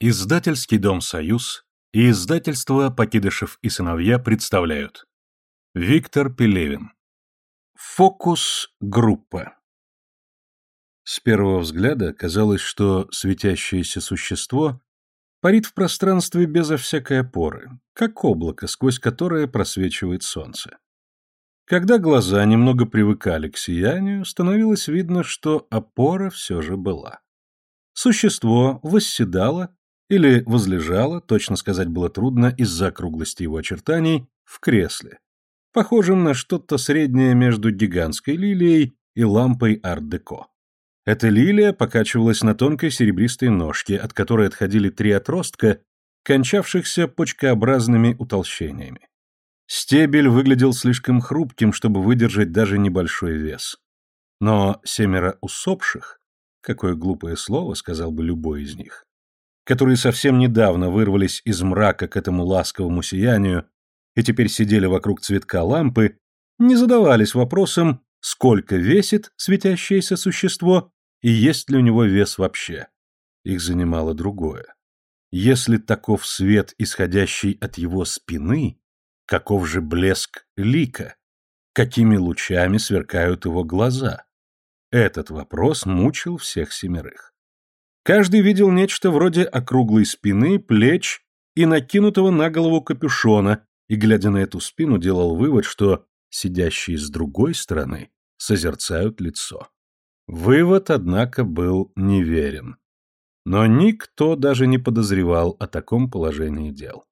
Издательский дом «Союз» и издательство «Покидышев и сыновья» представляют Виктор Пелевин Фокус-группа С первого взгляда казалось, что светящееся существо парит в пространстве безо всякой опоры, как облако, сквозь которое просвечивает солнце. Когда глаза немного привыкали к сиянию, становилось видно, что опора все же была. Существо восседало или возлежала, точно сказать было трудно из-за округлости его очертаний, в кресле, похожем на что-то среднее между гигантской лилией и лампой арт-деко. Эта лилия покачивалась на тонкой серебристой ножке, от которой отходили три отростка, кончавшихся почкообразными утолщениями. Стебель выглядел слишком хрупким, чтобы выдержать даже небольшой вес. Но семеро усопших, какое глупое слово, сказал бы любой из них, которые совсем недавно вырвались из мрака к этому ласковому сиянию и теперь сидели вокруг цветка лампы, не задавались вопросом, сколько весит светящееся существо и есть ли у него вес вообще. Их занимало другое. Если таков свет, исходящий от его спины, каков же блеск лика? Какими лучами сверкают его глаза? Этот вопрос мучил всех семерых. Каждый видел нечто вроде округлой спины, плеч и накинутого на голову капюшона, и, глядя на эту спину, делал вывод, что сидящие с другой стороны созерцают лицо. Вывод, однако, был неверен. Но никто даже не подозревал о таком положении дел.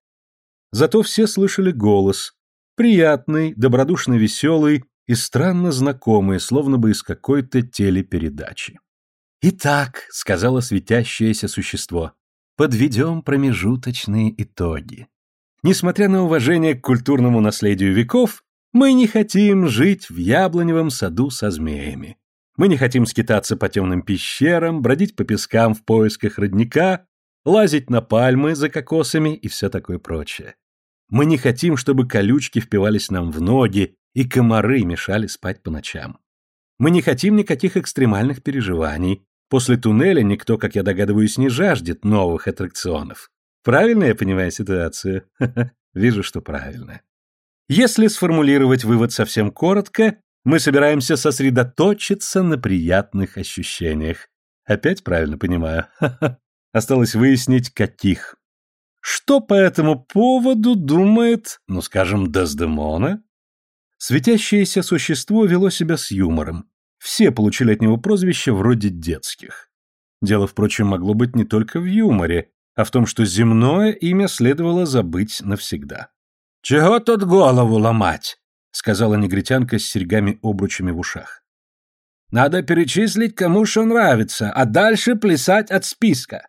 Зато все слышали голос, приятный, добродушно веселый и странно знакомый, словно бы из какой-то телепередачи. «Итак», — сказала светящееся существо, — «подведем промежуточные итоги. Несмотря на уважение к культурному наследию веков, мы не хотим жить в яблоневом саду со змеями. Мы не хотим скитаться по темным пещерам, бродить по пескам в поисках родника, лазить на пальмы за кокосами и все такое прочее. Мы не хотим, чтобы колючки впивались нам в ноги и комары мешали спать по ночам. Мы не хотим никаких экстремальных переживаний, После туннеля никто, как я догадываюсь, не жаждет новых аттракционов. Правильно я понимаю ситуацию? Вижу, что правильно. Если сформулировать вывод совсем коротко, мы собираемся сосредоточиться на приятных ощущениях. Опять правильно понимаю. Осталось выяснить, каких. Что по этому поводу думает, ну скажем, Дездемона? Светящееся существо вело себя с юмором, все получили от него прозвища вроде детских. Дело, впрочем, могло быть не только в юморе, а в том, что земное имя следовало забыть навсегда. «Чего тут голову ломать?» — сказала негритянка с серьгами-обручами в ушах. «Надо перечислить, кому что нравится, а дальше плясать от списка».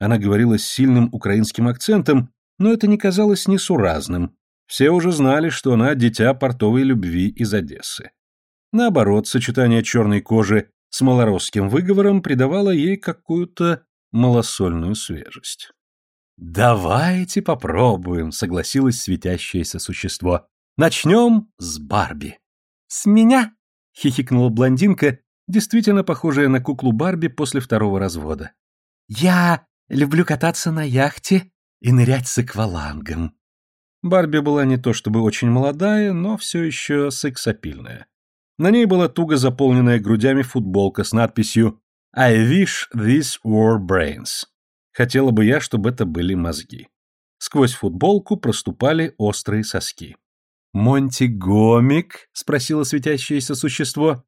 Она говорила с сильным украинским акцентом, но это не казалось несуразным. Все уже знали, что она дитя портовой любви из Одессы. Наоборот, сочетание черной кожи с малоросским выговором придавало ей какую-то малосольную свежесть. «Давайте попробуем», — согласилось светящееся существо. «Начнем с Барби». «С меня?» — хихикнула блондинка, действительно похожая на куклу Барби после второго развода. «Я люблю кататься на яхте и нырять с аквалангом». Барби была не то чтобы очень молодая, но все еще сексапильная. На ней была туго заполненная грудями футболка с надписью «I wish these were brains». Хотела бы я, чтобы это были мозги. Сквозь футболку проступали острые соски. «Монти Гомик?» — спросило светящееся существо.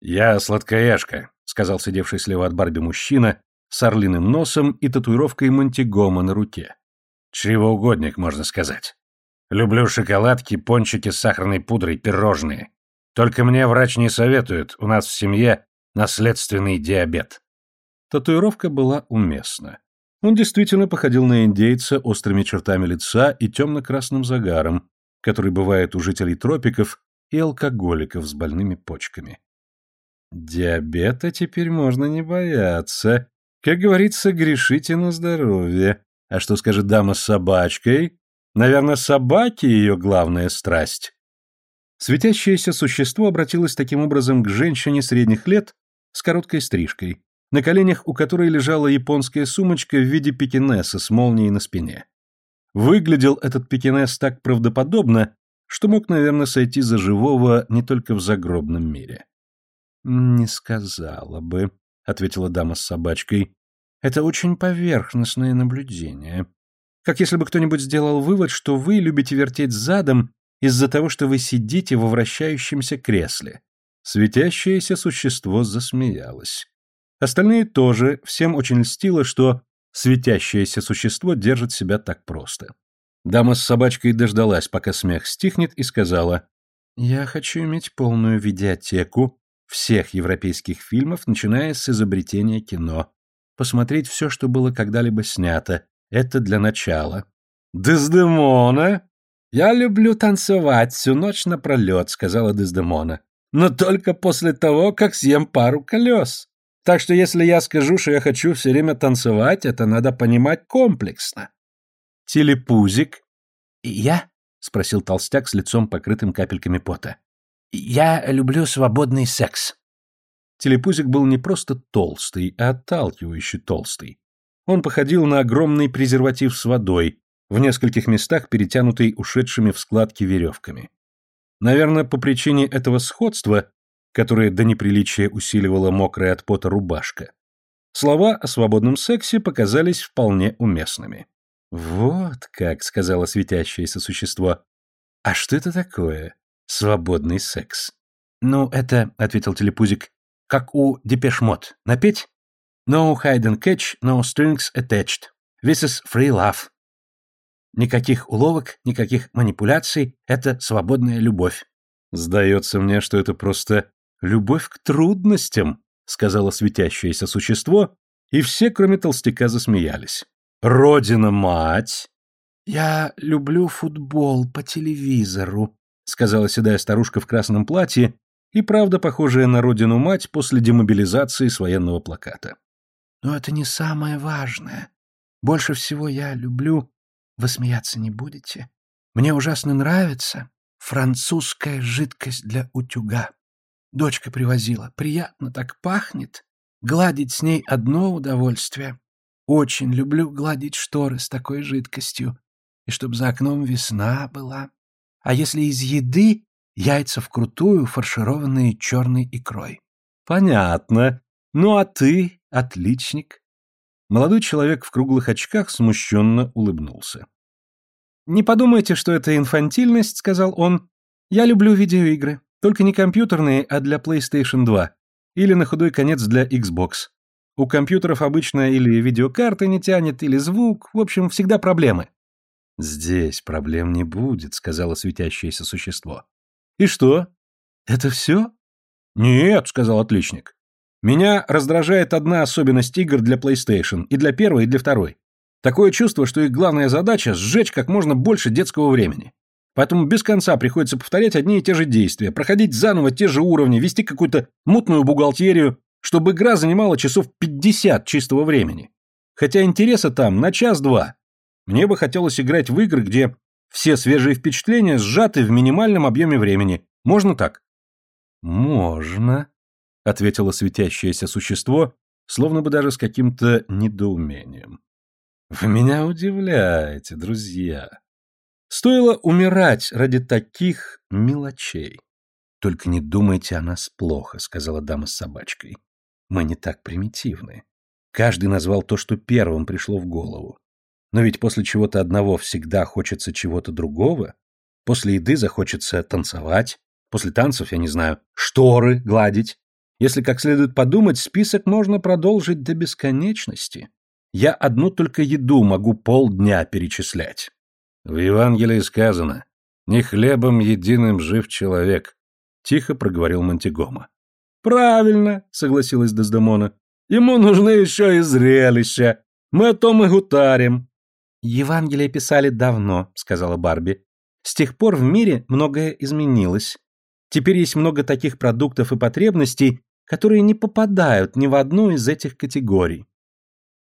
«Я сладкоежка», — сказал сидевший слева от Барби мужчина с орлиным носом и татуировкой Монтигома на руке. Чревоугодник, можно сказать. Люблю шоколадки, пончики с сахарной пудрой, пирожные. Только мне врач не советует, у нас в семье наследственный диабет. Татуировка была уместна. Он действительно походил на индейца острыми чертами лица и темно-красным загаром, который бывает у жителей тропиков и алкоголиков с больными почками. Диабета теперь можно не бояться. Как говорится, грешите на здоровье. А что скажет дама с собачкой? Наверное, собаки ее главная страсть. Светящееся существо обратилось таким образом к женщине средних лет с короткой стрижкой, на коленях у которой лежала японская сумочка в виде пекинеса с молнией на спине. Выглядел этот пекинес так правдоподобно, что мог, наверное, сойти за живого не только в загробном мире. «Не сказала бы», — ответила дама с собачкой. «Это очень поверхностное наблюдение. Как если бы кто-нибудь сделал вывод, что вы любите вертеть задом из-за того, что вы сидите во вращающемся кресле». Светящееся существо засмеялось. Остальные тоже, всем очень льстило, что светящееся существо держит себя так просто. Дама с собачкой дождалась, пока смех стихнет, и сказала, «Я хочу иметь полную видеотеку всех европейских фильмов, начиная с изобретения кино. Посмотреть все, что было когда-либо снято. Это для начала». «Дездемона!» «Я люблю танцевать всю ночь напролет», — сказала Дездемона. «Но только после того, как съем пару колес». Так что если я скажу, что я хочу все время танцевать, это надо понимать комплексно. Телепузик. Я? спросил толстяк с лицом покрытым капельками пота. Я люблю свободный секс. Телепузик был не просто толстый, а отталкивающий толстый. Он походил на огромный презерватив с водой, в нескольких местах перетянутый ушедшими в складки веревками. Наверное, по причине этого сходства которое до неприличия усиливала мокрая от пота рубашка. Слова о свободном сексе показались вполне уместными. «Вот как», — сказала светящееся существо. «А что это такое? Свободный секс?» «Ну, это», — ответил телепузик, — «как у Депешмот. Напеть?» «No hide and catch, no strings attached. This is free love». Никаких уловок, никаких манипуляций — это свободная любовь. Сдается мне, что это просто «Любовь к трудностям», — сказала светящееся существо, и все, кроме толстяка, засмеялись. «Родина-мать!» «Я люблю футбол по телевизору», — сказала седая старушка в красном платье, и правда похожая на родину-мать после демобилизации с военного плаката. «Но это не самое важное. Больше всего я люблю... Вы смеяться не будете? Мне ужасно нравится французская жидкость для утюга. Дочка привозила. Приятно так пахнет. Гладить с ней одно удовольствие. Очень люблю гладить шторы с такой жидкостью. И чтоб за окном весна была. А если из еды, яйца вкрутую, фаршированные черной икрой. Понятно. Ну а ты, отличник. Молодой человек в круглых очках смущенно улыбнулся. «Не подумайте, что это инфантильность», — сказал он. «Я люблю видеоигры. Только не компьютерные, а для PlayStation 2. Или на худой конец для Xbox. У компьютеров обычно или видеокарты не тянет, или звук. В общем, всегда проблемы. «Здесь проблем не будет», — сказала светящееся существо. «И что? Это все?» «Нет», — сказал отличник. «Меня раздражает одна особенность игр для PlayStation, и для первой, и для второй. Такое чувство, что их главная задача — сжечь как можно больше детского времени. Поэтому без конца приходится повторять одни и те же действия, проходить заново те же уровни, вести какую-то мутную бухгалтерию, чтобы игра занимала часов 50 чистого времени. Хотя интереса там на час-два. Мне бы хотелось играть в игры, где все свежие впечатления сжаты в минимальном объеме времени. Можно так? Можно, ответило светящееся существо, словно бы даже с каким-то недоумением. Вы меня удивляете, друзья. Стоило умирать ради таких мелочей. Только не думайте о нас плохо, сказала дама с собачкой. Мы не так примитивны. Каждый назвал то, что первым пришло в голову. Но ведь после чего-то одного всегда хочется чего-то другого. После еды захочется танцевать. После танцев, я не знаю, шторы гладить. Если как следует подумать, список можно продолжить до бесконечности. Я одну только еду могу полдня перечислять. В Евангелии сказано «Не хлебом единым жив человек», — тихо проговорил Монтигома. «Правильно», — согласилась Дездемона. «Ему нужны еще и зрелища. Мы о том и гутарим». «Евангелие писали давно», — сказала Барби. «С тех пор в мире многое изменилось. Теперь есть много таких продуктов и потребностей, которые не попадают ни в одну из этих категорий».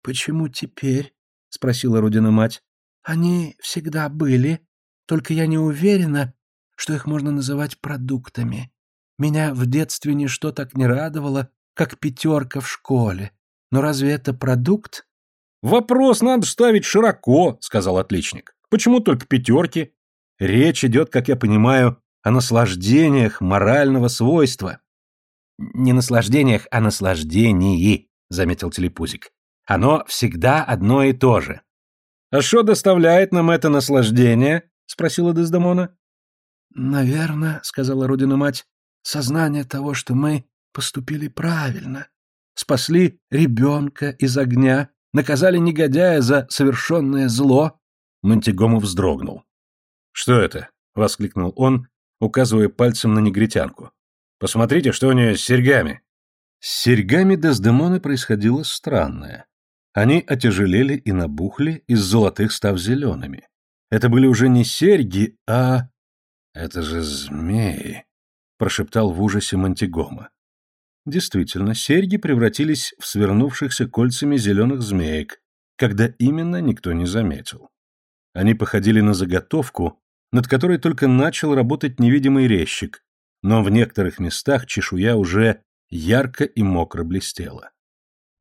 «Почему теперь?» — спросила Родина-мать. Они всегда были, только я не уверена, что их можно называть продуктами. Меня в детстве ничто так не радовало, как пятерка в школе. Но разве это продукт? Вопрос надо ставить широко, сказал отличник. Почему только пятерки? Речь идет, как я понимаю, о наслаждениях морального свойства. Не наслаждениях, а наслаждении, заметил телепузик. Оно всегда одно и то же. А что доставляет нам это наслаждение? спросила Дездемона. Наверное, сказала родина мать, сознание того, что мы поступили правильно. Спасли ребенка из огня, наказали негодяя за совершенное зло. Монтигому вздрогнул. «Что это?» — воскликнул он, указывая пальцем на негритянку. «Посмотрите, что у нее с серьгами». С серьгами Дездемоны происходило странное. Они отяжелели и набухли, из золотых став зелеными. Это были уже не серьги, а... «Это же змеи», — прошептал в ужасе Монтигома. Действительно, серьги превратились в свернувшихся кольцами зеленых змеек, когда именно никто не заметил. Они походили на заготовку, над которой только начал работать невидимый резчик, но в некоторых местах чешуя уже ярко и мокро блестела.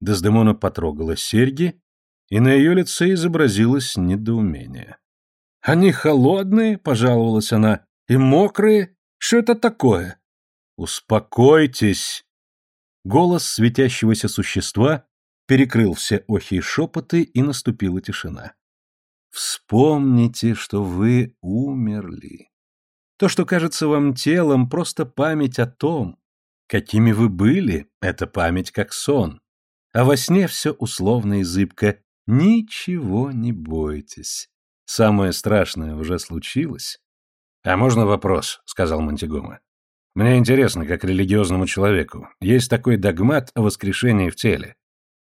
Дездемона потрогала серьги, и на ее лице изобразилось недоумение. «Они холодные», — пожаловалась она, — «и мокрые. Что это такое?» «Успокойтесь», Голос светящегося существа перекрыл все охи и шепоты, и наступила тишина. Вспомните, что вы умерли. То, что кажется вам телом, просто память о том, какими вы были, это память как сон. А во сне все условно и зыбко. Ничего не бойтесь. Самое страшное уже случилось. — А можно вопрос? — сказал Монтигома. Мне интересно, как религиозному человеку. Есть такой догмат о воскрешении в теле.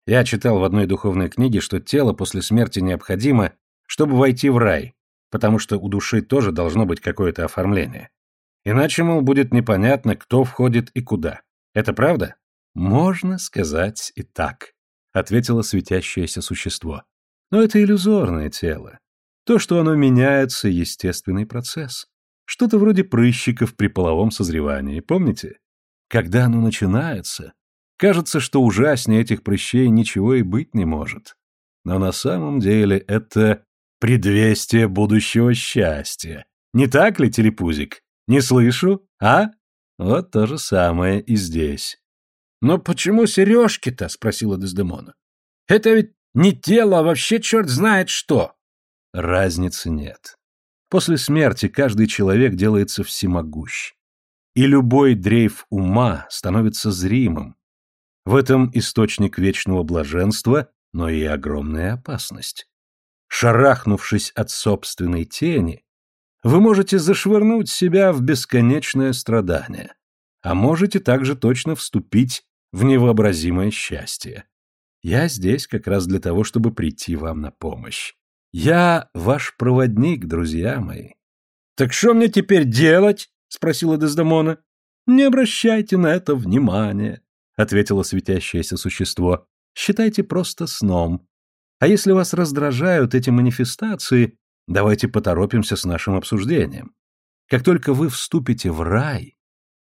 Я читал в одной духовной книге, что тело после смерти необходимо, чтобы войти в рай, потому что у души тоже должно быть какое-то оформление. Иначе, мол, будет непонятно, кто входит и куда. Это правда? Можно сказать и так, ответило светящееся существо. Но это иллюзорное тело. То, что оно меняется, естественный процесс. Что-то вроде прыщиков при половом созревании, помните? Когда оно начинается, кажется, что ужаснее этих прыщей ничего и быть не может. Но на самом деле это предвестие будущего счастья. Не так ли, телепузик? Не слышу, а? Вот то же самое и здесь. «Но почему сережки-то?» — спросила Дездемона. «Это ведь не тело, а вообще черт знает что!» Разницы нет. После смерти каждый человек делается всемогущ. И любой дрейф ума становится зримым. В этом источник вечного блаженства, но и огромная опасность. Шарахнувшись от собственной тени, вы можете зашвырнуть себя в бесконечное страдание, а можете также точно вступить в невообразимое счастье. Я здесь как раз для того, чтобы прийти вам на помощь. Я ваш проводник, друзья мои. Так что мне теперь делать? спросила Дездемона. Не обращайте на это внимания, ответило светящееся существо. Считайте просто сном. А если вас раздражают эти манифестации, давайте поторопимся с нашим обсуждением. Как только вы вступите в рай,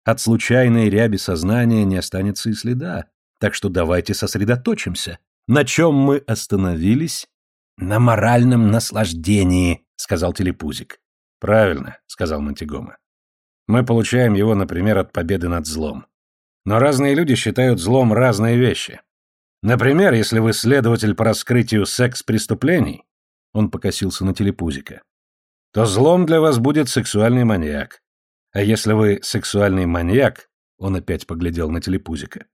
от случайной ряби сознания не останется и следа. Так что давайте сосредоточимся. На чем мы остановились «На моральном наслаждении», — сказал Телепузик. «Правильно», — сказал Монтигома. «Мы получаем его, например, от победы над злом. Но разные люди считают злом разные вещи. Например, если вы следователь по раскрытию секс-преступлений, он покосился на Телепузика, то злом для вас будет сексуальный маньяк. А если вы сексуальный маньяк, он опять поглядел на Телепузика,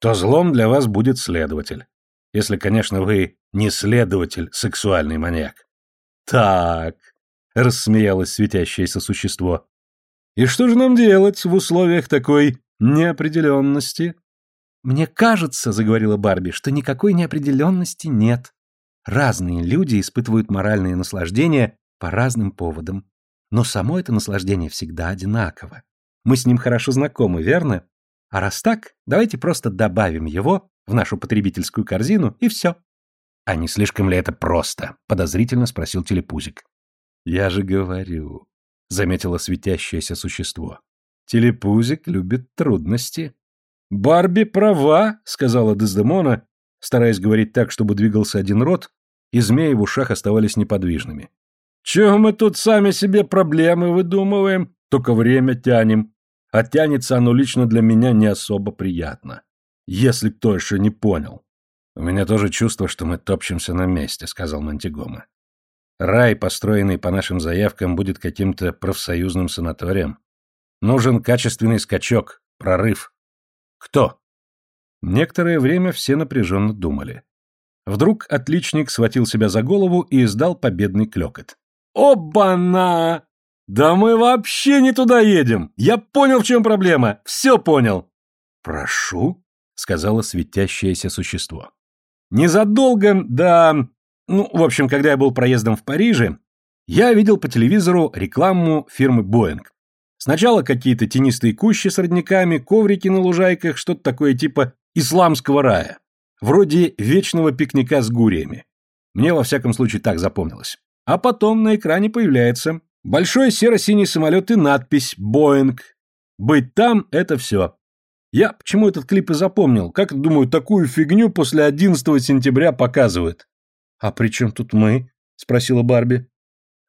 то злом для вас будет следователь. Если, конечно, вы не следователь, сексуальный маньяк. Так, рассмеялось светящееся существо. И что же нам делать в условиях такой неопределенности? Мне кажется, заговорила Барби, что никакой неопределенности нет. Разные люди испытывают моральные наслаждения по разным поводам. Но само это наслаждение всегда одинаково. Мы с ним хорошо знакомы, верно? А раз так, давайте просто добавим его в нашу потребительскую корзину, и все. «А не слишком ли это просто?» — подозрительно спросил телепузик. «Я же говорю», — заметило светящееся существо. «Телепузик любит трудности». «Барби права», — сказала Дездемона, стараясь говорить так, чтобы двигался один рот, и змеи в ушах оставались неподвижными. «Чего мы тут сами себе проблемы выдумываем, только время тянем. А тянется оно лично для меня не особо приятно. Если кто еще не понял». «У меня тоже чувство, что мы топчемся на месте», — сказал Монтигома. «Рай, построенный по нашим заявкам, будет каким-то профсоюзным санаторием. Нужен качественный скачок, прорыв. Кто?» Некоторое время все напряженно думали. Вдруг отличник схватил себя за голову и издал победный клекот. «Оба-на! Да мы вообще не туда едем! Я понял, в чем проблема! Все понял!» «Прошу», — сказала светящееся существо. Незадолго до... Ну, в общем, когда я был проездом в Париже, я видел по телевизору рекламу фирмы Боинг. Сначала какие-то тенистые кущи с родниками, коврики на лужайках, что-то такое типа исламского рая. Вроде вечного пикника с гуриями. Мне во всяком случае так запомнилось. А потом на экране появляется большой серо-синий самолет и надпись «Боинг». Быть там – это все. Я почему этот клип и запомнил? Как, думаю, такую фигню после 11 сентября показывают? А при чем тут мы? Спросила Барби.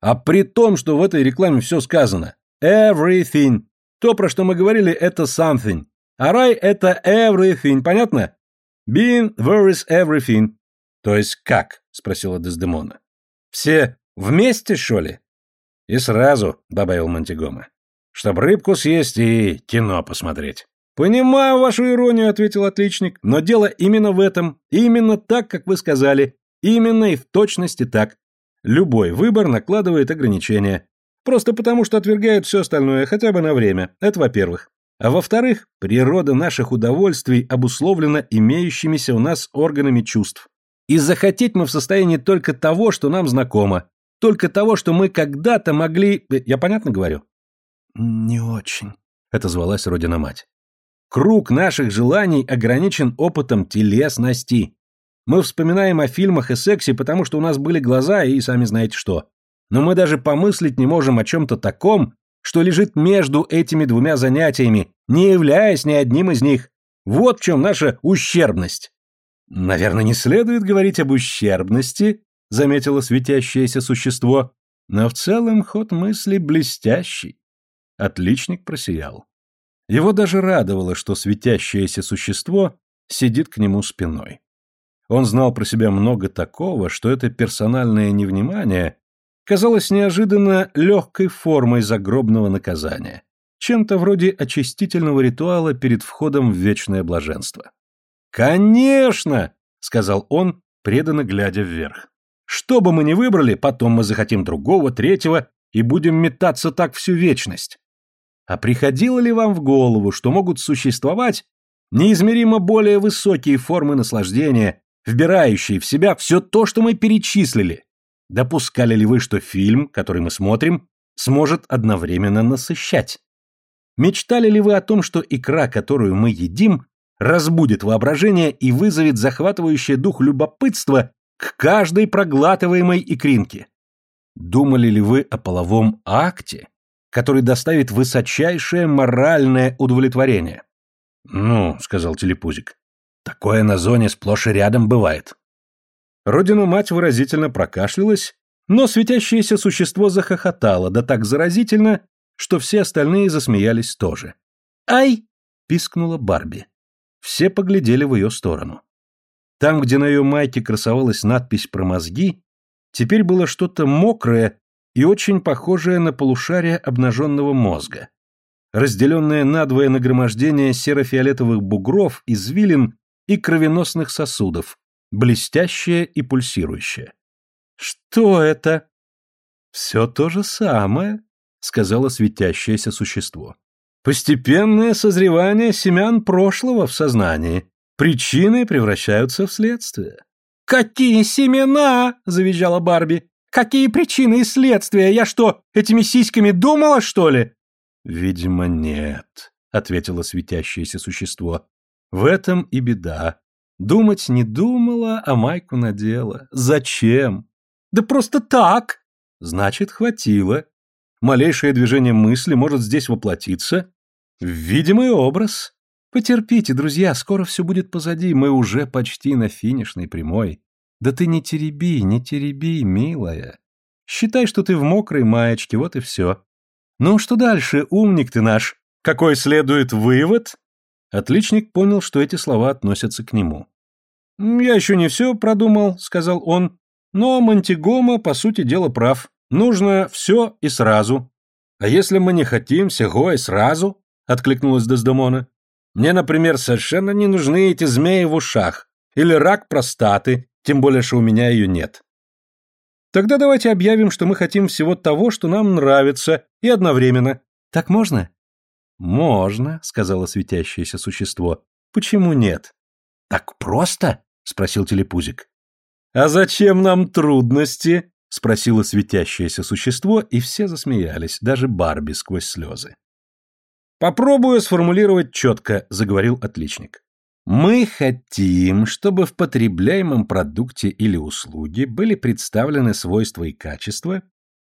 А при том, что в этой рекламе все сказано. Everything. То, про что мы говорили, это something. А рай это everything, понятно? Being there is everything. То есть как? Спросила Дездемона. Все вместе, что ли? И сразу, добавил Монтигома. Чтоб рыбку съесть и кино посмотреть. «Понимаю вашу иронию», — ответил отличник, «но дело именно в этом, именно так, как вы сказали, именно и в точности так. Любой выбор накладывает ограничения. Просто потому, что отвергает все остальное, хотя бы на время. Это во-первых. А во-вторых, природа наших удовольствий обусловлена имеющимися у нас органами чувств. И захотеть мы в состоянии только того, что нам знакомо, только того, что мы когда-то могли... Я понятно говорю? «Не очень», — это звалась Родина-мать. Круг наших желаний ограничен опытом телесности. Мы вспоминаем о фильмах и сексе, потому что у нас были глаза и сами знаете что. Но мы даже помыслить не можем о чем-то таком, что лежит между этими двумя занятиями, не являясь ни одним из них. Вот в чем наша ущербность. Наверное, не следует говорить об ущербности, заметило светящееся существо, но в целом ход мысли блестящий. Отличник просиял. Его даже радовало, что светящееся существо сидит к нему спиной. Он знал про себя много такого, что это персональное невнимание казалось неожиданно легкой формой загробного наказания, чем-то вроде очистительного ритуала перед входом в вечное блаженство. «Конечно!» — сказал он, преданно глядя вверх. «Что бы мы ни выбрали, потом мы захотим другого, третьего и будем метаться так всю вечность. А приходило ли вам в голову, что могут существовать неизмеримо более высокие формы наслаждения, вбирающие в себя все то, что мы перечислили? Допускали ли вы, что фильм, который мы смотрим, сможет одновременно насыщать? Мечтали ли вы о том, что икра, которую мы едим, разбудит воображение и вызовет захватывающее дух любопытство к каждой проглатываемой икринке? Думали ли вы о половом акте, который доставит высочайшее моральное удовлетворение. «Ну», — сказал телепузик, — «такое на зоне сплошь и рядом бывает». Родину-мать выразительно прокашлялась, но светящееся существо захохотало, да так заразительно, что все остальные засмеялись тоже. «Ай!» — пискнула Барби. Все поглядели в ее сторону. Там, где на ее майке красовалась надпись про мозги, теперь было что-то мокрое и очень похожее на полушарие обнаженного мозга. Разделенное надвое нагромождение серо-фиолетовых бугров, извилин и кровеносных сосудов, блестящее и пульсирующее. «Что это?» «Все то же самое», — сказала светящееся существо. «Постепенное созревание семян прошлого в сознании. Причины превращаются в следствие». «Какие семена?» — завизжала Барби. Какие причины и следствия? Я что, этими сиськами думала, что ли?» «Видимо, нет», — ответило светящееся существо. «В этом и беда. Думать не думала, а майку надела. Зачем?» «Да просто так!» «Значит, хватило. Малейшее движение мысли может здесь воплотиться в видимый образ. Потерпите, друзья, скоро все будет позади, мы уже почти на финишной прямой. Да ты не тереби, не тереби, милая. Считай, что ты в мокрой маечке, вот и все. Ну, что дальше, умник ты наш? Какой следует вывод? Отличник понял, что эти слова относятся к нему. «Я еще не все продумал», — сказал он, — «но Монтигома, по сути дела, прав. Нужно все и сразу». «А если мы не хотим всего и сразу?» — откликнулась Дездемона. Мне, например, совершенно не нужны эти змеи в ушах или рак простаты, тем более, что у меня ее нет. Тогда давайте объявим, что мы хотим всего того, что нам нравится, и одновременно. Так можно? Можно, сказала светящееся существо. Почему нет? Так просто? Спросил телепузик. А зачем нам трудности? спросило светящееся существо, и все засмеялись, даже Барби сквозь слезы. «Попробую сформулировать четко», — заговорил отличник. «Мы хотим, чтобы в потребляемом продукте или услуге были представлены свойства и качества,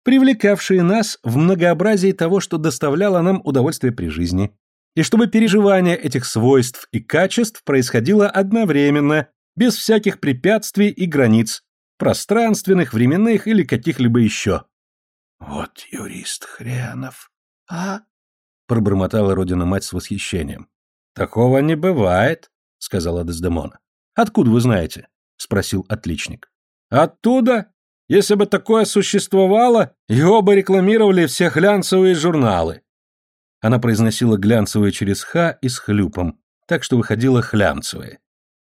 привлекавшие нас в многообразии того, что доставляло нам удовольствие при жизни, и чтобы переживание этих свойств и качеств происходило одновременно, без всяких препятствий и границ, пространственных, временных или каких-либо еще». «Вот юрист хренов, а?» — пробормотала родина-мать с восхищением. «Такого не бывает», — сказала Дездемона. «Откуда вы знаете?» — спросил отличник. «Оттуда? Если бы такое существовало, его бы рекламировали все глянцевые журналы». Она произносила глянцевые через «х» и с хлюпом, так что выходило хлянцевые.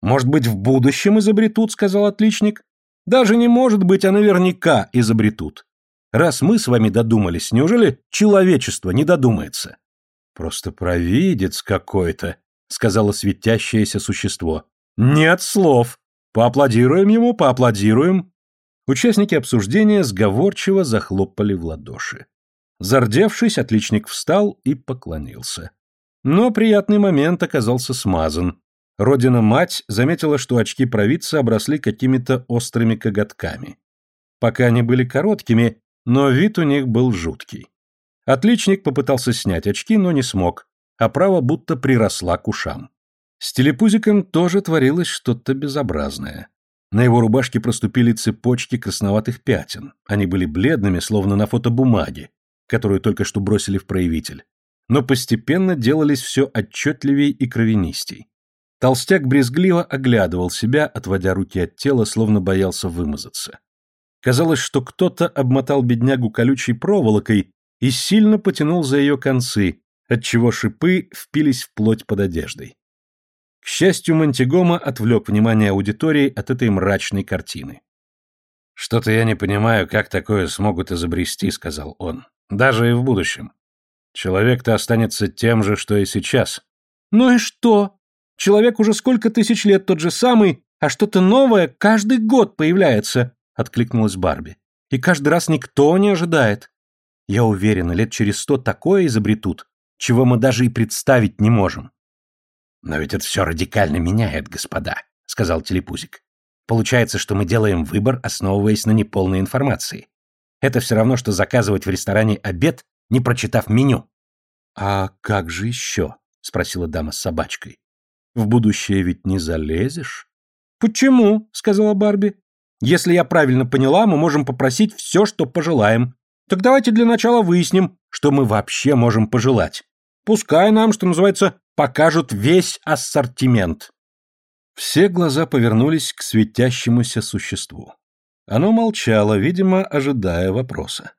«Может быть, в будущем изобретут», — сказал отличник. «Даже не может быть, а наверняка изобретут. Раз мы с вами додумались, неужели человечество не додумается? Просто провидец какой-то, сказала светящееся существо. Нет слов. Поаплодируем ему, поаплодируем. Участники обсуждения сговорчиво захлопали в ладоши. Зардевшись, отличник встал и поклонился. Но приятный момент оказался смазан. Родина-мать заметила, что очки провидца обросли какими-то острыми коготками. Пока они были короткими, но вид у них был жуткий. Отличник попытался снять очки, но не смог, а право будто приросла к ушам. С телепузиком тоже творилось что-то безобразное. На его рубашке проступили цепочки красноватых пятен. Они были бледными, словно на фотобумаге, которую только что бросили в проявитель. Но постепенно делались все отчетливей и кровянистей. Толстяк брезгливо оглядывал себя, отводя руки от тела, словно боялся вымазаться. Казалось, что кто-то обмотал беднягу колючей проволокой и сильно потянул за ее концы, отчего шипы впились в плоть под одеждой. К счастью, Монтигома отвлек внимание аудитории от этой мрачной картины. «Что-то я не понимаю, как такое смогут изобрести», — сказал он. «Даже и в будущем. Человек-то останется тем же, что и сейчас». «Ну и что? Человек уже сколько тысяч лет тот же самый, а что-то новое каждый год появляется откликнулась Барби. И каждый раз никто не ожидает. Я уверена, лет через сто такое изобретут, чего мы даже и представить не можем. Но ведь это все радикально меняет, господа, сказал телепузик. Получается, что мы делаем выбор, основываясь на неполной информации. Это все равно, что заказывать в ресторане обед, не прочитав меню. А как же еще? спросила дама с собачкой. В будущее ведь не залезешь? Почему? сказала Барби. Если я правильно поняла, мы можем попросить все, что пожелаем. Так давайте для начала выясним, что мы вообще можем пожелать. Пускай нам, что называется, покажут весь ассортимент. Все глаза повернулись к светящемуся существу. Оно молчало, видимо, ожидая вопроса.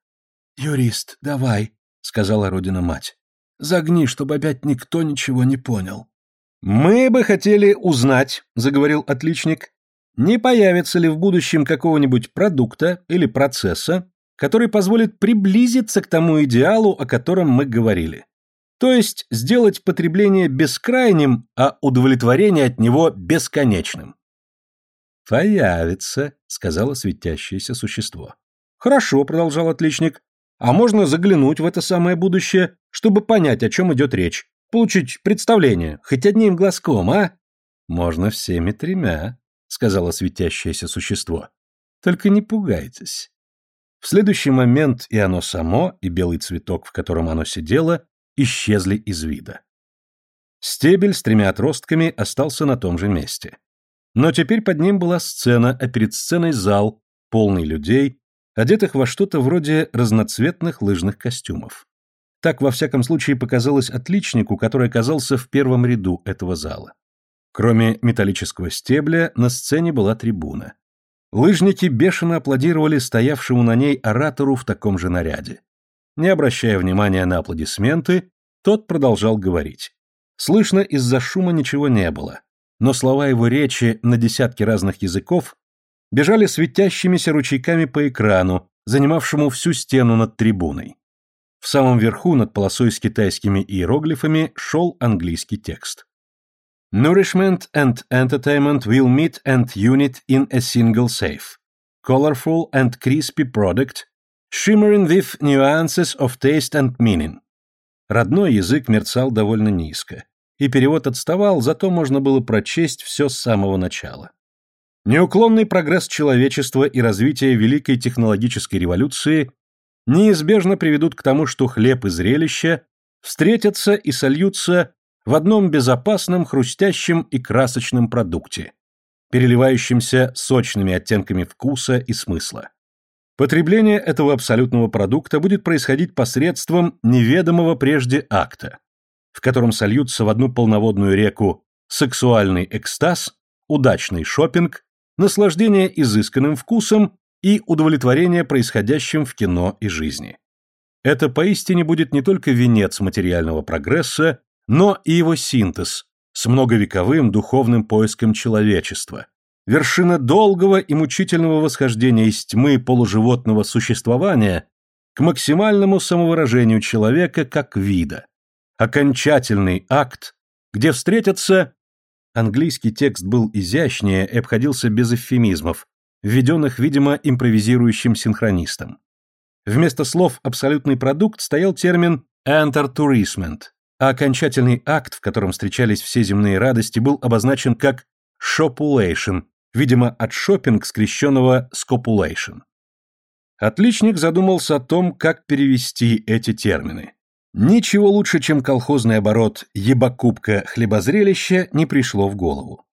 «Юрист, давай», — сказала родина-мать. «Загни, чтобы опять никто ничего не понял». «Мы бы хотели узнать», — заговорил отличник, не появится ли в будущем какого-нибудь продукта или процесса, который позволит приблизиться к тому идеалу, о котором мы говорили. То есть сделать потребление бескрайним, а удовлетворение от него бесконечным. «Появится», — сказала светящееся существо. «Хорошо», — продолжал отличник. «А можно заглянуть в это самое будущее, чтобы понять, о чем идет речь, получить представление, хоть одним глазком, а?» «Можно всеми тремя», — сказала светящееся существо. «Только не пугайтесь». В следующий момент и оно само, и белый цветок, в котором оно сидело, исчезли из вида. Стебель с тремя отростками остался на том же месте. Но теперь под ним была сцена, а перед сценой зал, полный людей, одетых во что-то вроде разноцветных лыжных костюмов. Так, во всяком случае, показалось отличнику, который оказался в первом ряду этого зала. Кроме металлического стебля, на сцене была трибуна. Лыжники бешено аплодировали стоявшему на ней оратору в таком же наряде. Не обращая внимания на аплодисменты, тот продолжал говорить. Слышно из-за шума ничего не было, но слова его речи на десятки разных языков бежали светящимися ручейками по экрану, занимавшему всю стену над трибуной. В самом верху, над полосой с китайскими иероглифами, шел английский текст. Nourishment and entertainment will meet and unit in a single safe. Colorful and crispy product, shimmering with nuances of taste and meaning. Родной язык мерцал довольно низко, и перевод отставал, зато можно было прочесть все с самого начала. Неуклонный прогресс человечества и развитие великой технологической революции неизбежно приведут к тому, что хлеб и зрелище встретятся и сольются в одном безопасном, хрустящем и красочном продукте, переливающемся сочными оттенками вкуса и смысла. Потребление этого абсолютного продукта будет происходить посредством неведомого прежде акта, в котором сольются в одну полноводную реку сексуальный экстаз, удачный шопинг, наслаждение изысканным вкусом и удовлетворение происходящим в кино и жизни. Это поистине будет не только венец материального прогресса, но и его синтез с многовековым духовным поиском человечества, вершина долгого и мучительного восхождения из тьмы полуживотного существования к максимальному самовыражению человека как вида. Окончательный акт, где встретятся... Английский текст был изящнее и обходился без эвфемизмов, введенных, видимо, импровизирующим синхронистом. Вместо слов «абсолютный продукт» стоял термин «entertainment», а окончательный акт, в котором встречались все земные радости, был обозначен как «shopulation», видимо, от шопинг, скрещенного с copulation. Отличник задумался о том, как перевести эти термины. Ничего лучше, чем колхозный оборот «ебакубка хлебозрелище» не пришло в голову.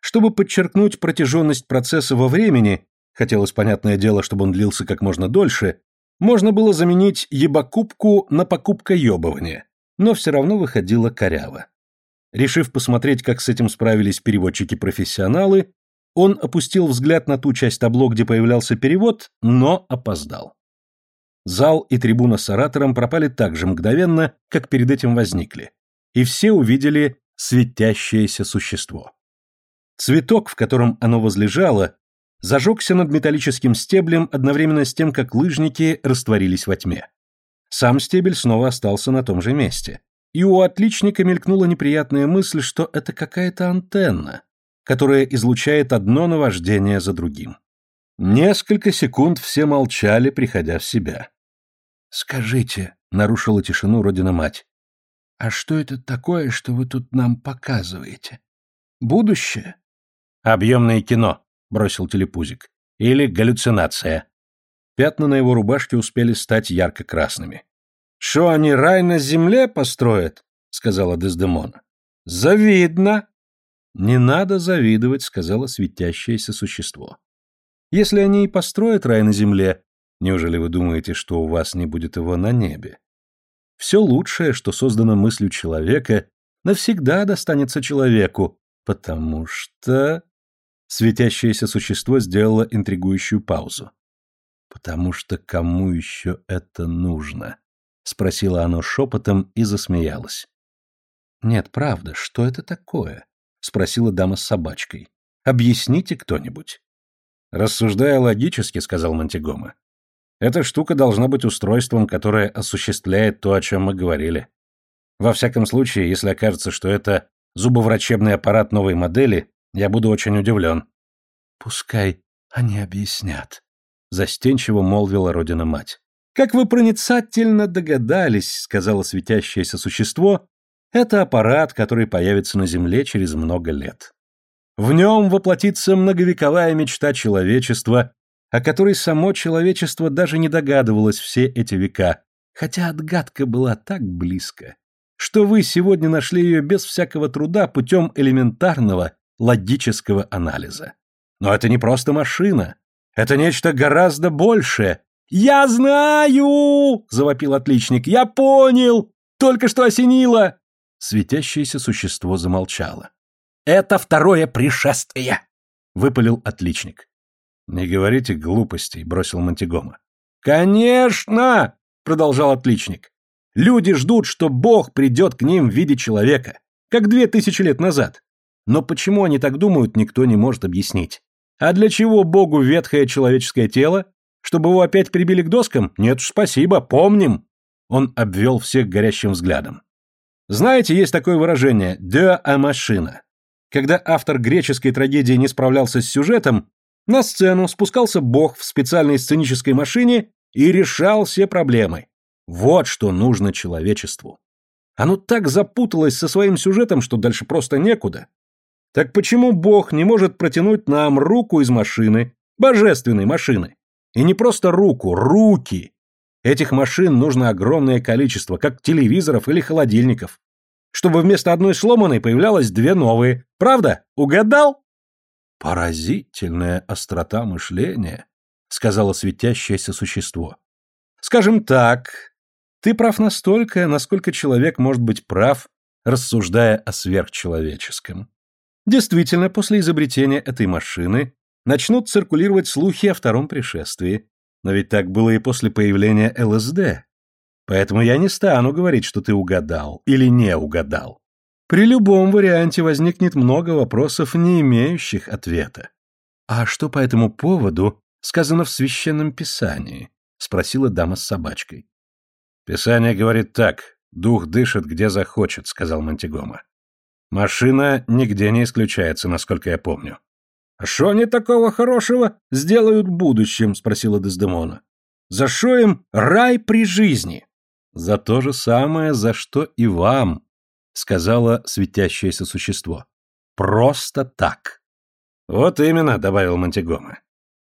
Чтобы подчеркнуть протяженность процесса во времени, хотелось, понятное дело, чтобы он длился как можно дольше, можно было заменить ебакубку на покупка-ебывание, но все равно выходило коряво. Решив посмотреть, как с этим справились переводчики-профессионалы, он опустил взгляд на ту часть табло, где появлялся перевод, но опоздал. Зал и трибуна с оратором пропали так же мгновенно, как перед этим возникли, и все увидели светящееся существо. Цветок, в котором оно возлежало, зажегся над металлическим стеблем одновременно с тем, как лыжники растворились во тьме. Сам стебель снова остался на том же месте, и у отличника мелькнула неприятная мысль, что это какая-то антенна, которое излучает одно наваждение за другим. Несколько секунд все молчали, приходя в себя. «Скажите», — нарушила тишину Родина-мать, «а что это такое, что вы тут нам показываете? Будущее?» «Объемное кино», — бросил телепузик. «Или галлюцинация». Пятна на его рубашке успели стать ярко-красными. «Шо они рай на земле построят?» — сказала Дездемона. «Завидно!» «Не надо завидовать», — сказала светящееся существо. «Если они и построят рай на земле, неужели вы думаете, что у вас не будет его на небе? Все лучшее, что создано мыслью человека, навсегда достанется человеку, потому что...» Светящееся существо сделало интригующую паузу. «Потому что кому еще это нужно?» — спросило оно шепотом и засмеялось. «Нет, правда, что это такое?» — спросила дама с собачкой. «Объясните кто-нибудь». «Рассуждая логически», — сказал Монтигома, — «эта штука должна быть устройством, которое осуществляет то, о чем мы говорили. Во всяком случае, если окажется, что это зубоврачебный аппарат новой модели, я буду очень удивлен». «Пускай они объяснят», — застенчиво молвила родина-мать. «Как вы проницательно догадались», — сказала светящееся существо, это аппарат, который появится на Земле через много лет. В нем воплотится многовековая мечта человечества, о которой само человечество даже не догадывалось все эти века, хотя отгадка была так близко. что вы сегодня нашли ее без всякого труда путем элементарного логического анализа. Но это не просто машина. Это нечто гораздо большее. «Я знаю!» — завопил отличник. «Я понял! Только что осенило!» Светящееся существо замолчало. «Это второе пришествие!» — выпалил отличник. «Не говорите глупостей», — бросил Монтигома. «Конечно!» — продолжал отличник. «Люди ждут, что Бог придет к ним в виде человека, как две тысячи лет назад. Но почему они так думают, никто не может объяснить. А для чего Богу ветхое человеческое тело? Чтобы его опять прибили к доскам? Нет уж, спасибо, помним!» Он обвел всех горящим взглядом. Знаете, есть такое выражение «de a машина». Когда автор греческой трагедии не справлялся с сюжетом, на сцену спускался бог в специальной сценической машине и решал все проблемы. Вот что нужно человечеству. Оно так запуталось со своим сюжетом, что дальше просто некуда. Так почему бог не может протянуть нам руку из машины, божественной машины? И не просто руку, руки. Этих машин нужно огромное количество, как телевизоров или холодильников. Чтобы вместо одной сломанной появлялось две новые. Правда? Угадал? Поразительная острота мышления, сказала светящееся существо. Скажем так, ты прав настолько, насколько человек может быть прав, рассуждая о сверхчеловеческом. Действительно, после изобретения этой машины начнут циркулировать слухи о втором пришествии, но ведь так было и после появления ЛСД. Поэтому я не стану говорить, что ты угадал или не угадал. При любом варианте возникнет много вопросов, не имеющих ответа. А что по этому поводу сказано в священном писании? спросила дама с собачкой. Писание говорит так: дух дышит где захочет, сказал Монтигома. Машина нигде не исключается, насколько я помню. «А что они такого хорошего сделают в будущем?» — спросила Дездемона. «За что им рай при жизни?» «За то же самое, за что и вам», — сказала светящееся существо. «Просто так». «Вот именно», — добавил Монтигома.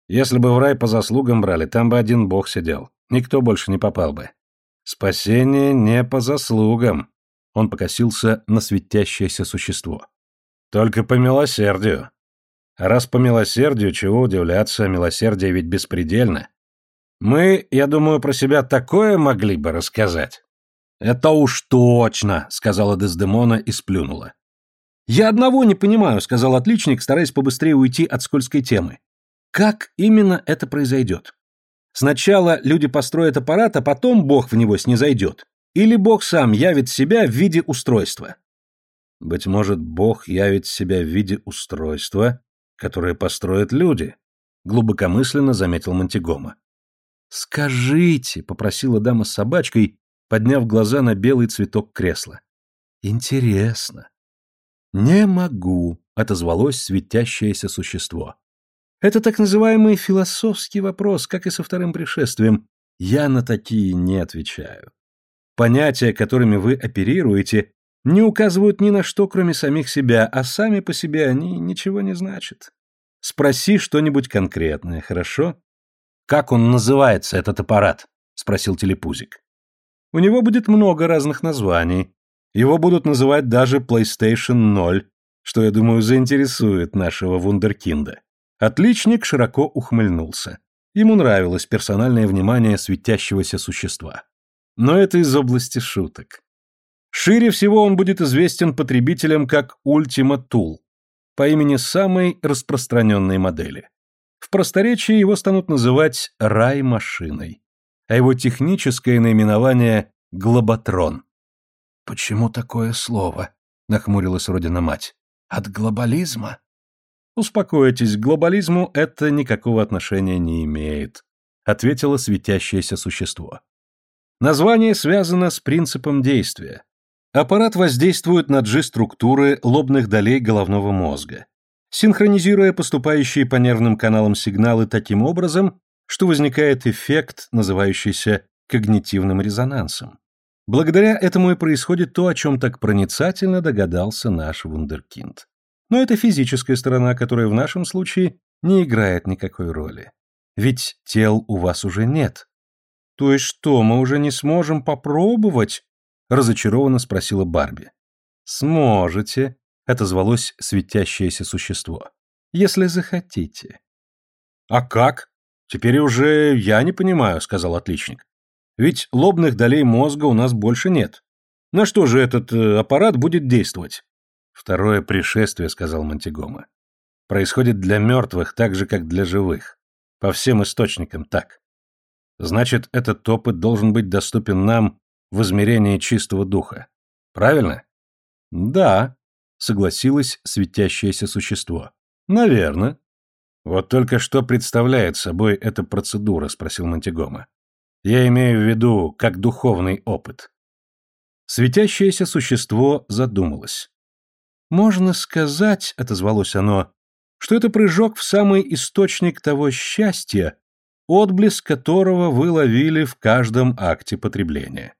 «Если бы в рай по заслугам брали, там бы один бог сидел. Никто больше не попал бы. Спасение не по заслугам». Он покосился на светящееся существо. «Только по милосердию. Раз по милосердию, чего удивляться, милосердие ведь беспредельно. Мы, я думаю, про себя такое могли бы рассказать. Это уж точно, сказала Дездемона и сплюнула. Я одного не понимаю, сказал отличник, стараясь побыстрее уйти от скользкой темы. Как именно это произойдет? Сначала люди построят аппарат, а потом Бог в него снизойдет. Или Бог сам явит себя в виде устройства? Быть может, Бог явит себя в виде устройства, которые построят люди, глубокомысленно заметил Монтигома. Скажите, попросила дама с собачкой, подняв глаза на белый цветок кресла. Интересно. Не могу, отозвалось светящееся существо. Это так называемый философский вопрос, как и со вторым пришествием. Я на такие не отвечаю. Понятия, которыми вы оперируете, не указывают ни на что, кроме самих себя, а сами по себе они ничего не значат. Спроси что-нибудь конкретное, хорошо? Как он называется, этот аппарат? спросил телепузик. У него будет много разных названий. Его будут называть даже PlayStation 0, что, я думаю, заинтересует нашего вундеркинда. Отличник широко ухмыльнулся. Ему нравилось персональное внимание светящегося существа. Но это из области шуток. Шире всего он будет известен потребителям как Ultima Tool, по имени самой распространенной модели. В просторечии его станут называть «рай-машиной», а его техническое наименование – «глоботрон». «Почему такое слово?» – нахмурилась родина-мать. «От глобализма?» «Успокойтесь, к глобализму это никакого отношения не имеет», – ответило светящееся существо. Название связано с принципом действия. Аппарат воздействует на G-структуры лобных долей головного мозга, синхронизируя поступающие по нервным каналам сигналы таким образом, что возникает эффект, называющийся когнитивным резонансом. Благодаря этому и происходит то, о чем так проницательно догадался наш вундеркинд. Но это физическая сторона, которая в нашем случае не играет никакой роли. Ведь тел у вас уже нет. То есть что, мы уже не сможем попробовать — разочарованно спросила Барби. «Сможете», — отозвалось светящееся существо. «Если захотите». «А как? Теперь уже я не понимаю», — сказал отличник. «Ведь лобных долей мозга у нас больше нет. На что же этот э, аппарат будет действовать?» «Второе пришествие», — сказал Монтигома. «Происходит для мертвых так же, как для живых. По всем источникам так. Значит, этот опыт должен быть доступен нам в измерении чистого духа. Правильно? Да, согласилось светящееся существо. Наверно. Вот только что представляет собой эта процедура, спросил Монтигома. Я имею в виду как духовный опыт. Светящееся существо задумалось. «Можно сказать, — отозвалось оно, — что это прыжок в самый источник того счастья, отблеск которого вы ловили в каждом акте потребления.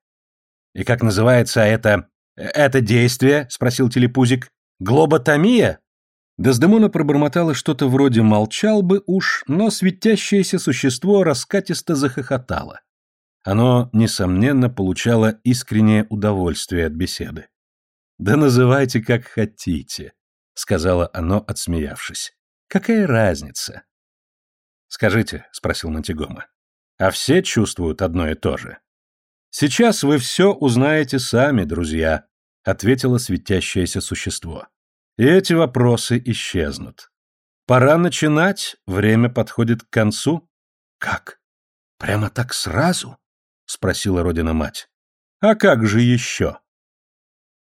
«И как называется это... это действие?» — спросил телепузик. «Глоботомия?» Дездемона пробормотала что-то вроде «молчал бы уж», но светящееся существо раскатисто захохотало. Оно, несомненно, получало искреннее удовольствие от беседы. «Да называйте как хотите», — сказала оно, отсмеявшись. «Какая разница? «Скажите», — спросил Монтигома, — «а все чувствуют одно и то же?» «Сейчас вы все узнаете сами, друзья», — ответило светящееся существо. «И эти вопросы исчезнут. Пора начинать, время подходит к концу». «Как? Прямо так сразу?» — спросила родина-мать. «А как же еще?»